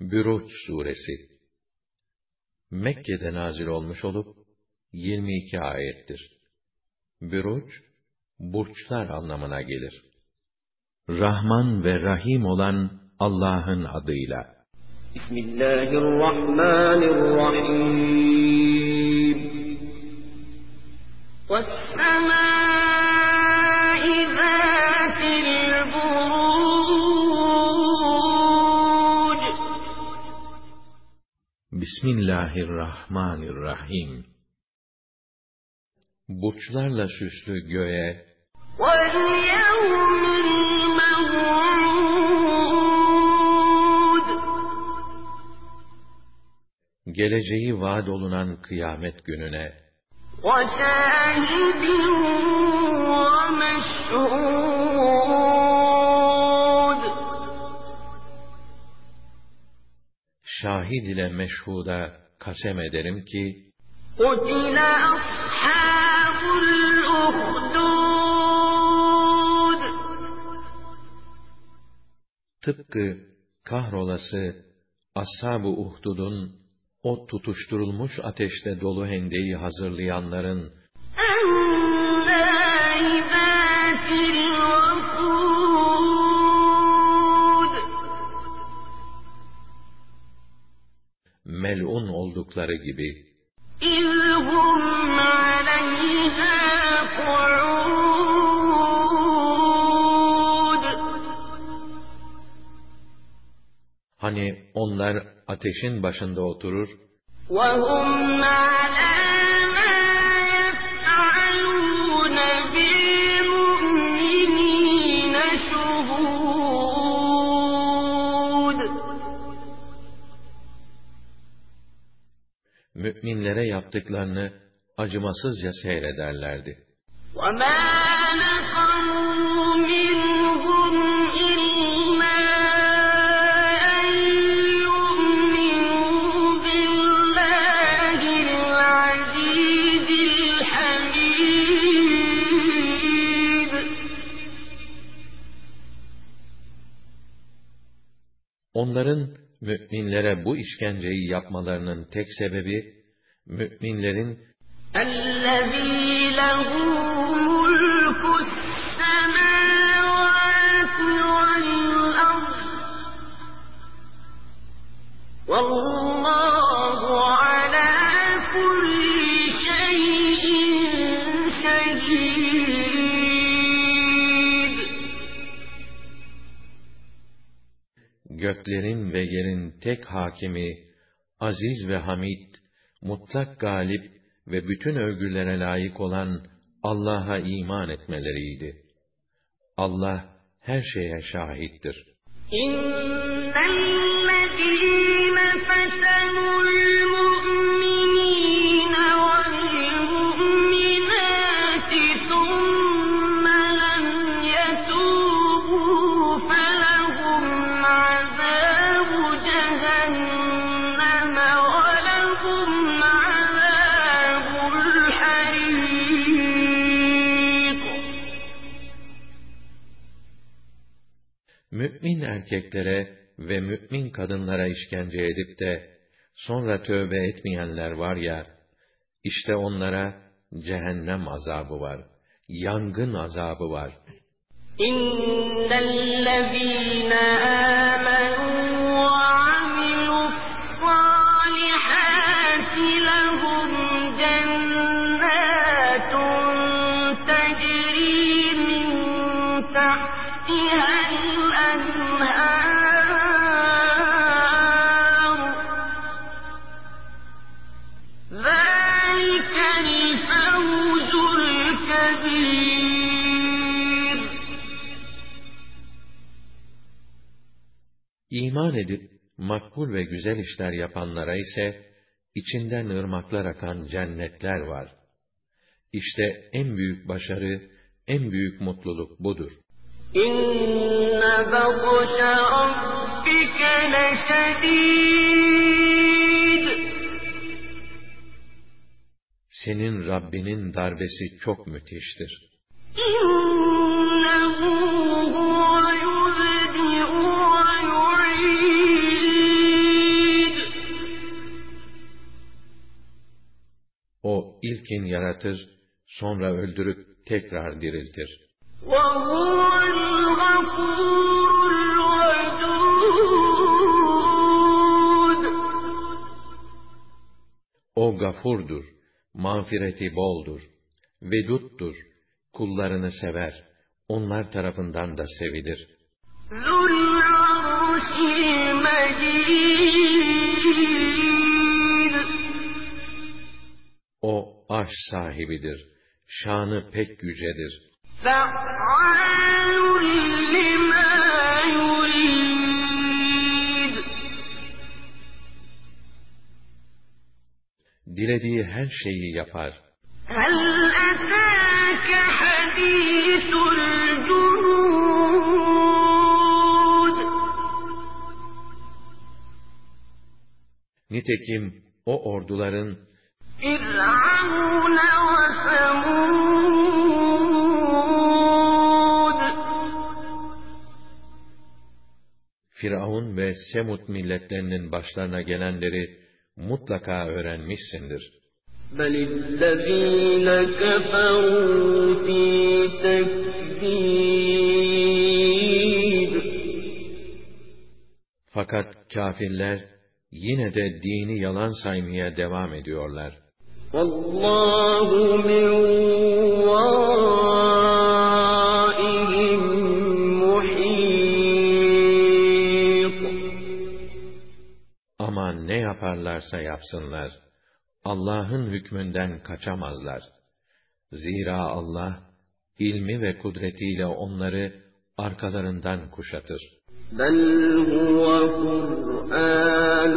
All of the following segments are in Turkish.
Büruç suresi Mekke'de nazil olmuş olup 22 ayettir. Büruç burçlar anlamına gelir. Rahman ve Rahim olan Allah'ın adıyla. Bismillahirrahmanirrahim. Vessemâ Bismillahirrahmanirrahim. Burçlarla süslü göğe, وَالْيَوْمِ الْمَوْعُودِ geleceği vaad olunan kıyamet gününe, وَشَاهِدٍ وَمَشْهُودٍ şahid ile meşhuda kasem ederim ki, قُتِلَ أَصْحَابُ الْأُخْدُودِ tıpkı kahrolası Ashab-ı Uhdud'un o tutuşturulmuş ateşte dolu hendeyi hazırlayanların oldukları gibi إِذْ هُمْ عَلَيْهَا قُعُودٌ hani onlar ateşin başında oturur وَهُمْ عَلَى müminlere yaptıklarını acımasızca seyrederlerdi. وَمَا نَقَمُوا مِنْهُمْ إِلَّا أَن يُؤْمِنُوا بِاللَّهِ الْعَزِيزِ الْحَمِيدِ Onların müminlere bu işkenceyi yapmalarının tek sebebi müminlerin الذي له ملك السماوات والأرض والله على كل شيء شهيد göklerin ve yerin tek hakimi, aziz ve hamid, mutlak galip ve bütün övgülere layık olan Allah'a iman etmeleriydi. Allah her şeye şahittir. إن erkeklere ve mümin kadınlara işkence edip de sonra tövbe etmeyenler var ya, işte onlara cehennem azabı var, yangın azabı var. إن İman edip makbul ve güzel işler yapanlara ise içinden ırmaklar akan cennetler var. İşte en büyük başarı, en büyük mutluluk budur. Senin Rabbinin darbesi çok müthiştir. O ilkin yaratır, sonra öldürüp tekrar diriltir. O gafurdur, mağfireti boldur, veduttur, kullarını sever, onlar tarafından da sevilir. O arş sahibidir, şanı pek yücedir. Dilediği her şeyi yapar. Nitekim o orduların İr'anune ve semud Firavun ve Semud milletlerinin başlarına gelenleri mutlaka öğrenmişsindir. بل الذين كفروا في تكذيب Fakat kafirler yine de dini yalan saymaya devam ediyorlar. والله من ورائهم Ama ne yaparlarsa yapsınlar, Allah'ın hükmünden kaçamazlar. Zira Allah, ilmi ve kudretiyle onları arkalarından kuşatır. بل هو قرآن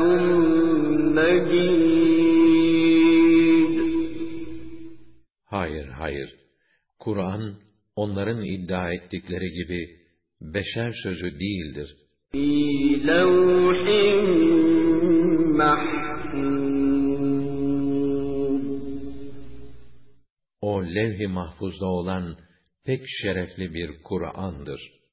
مجيد Hayır, hayır. Kur'an, onların iddia ettikleri gibi beşer sözü değildir. في لوح mahfuz. O levh-i mahfuzda olan pek şerefli bir Kur'an'dır.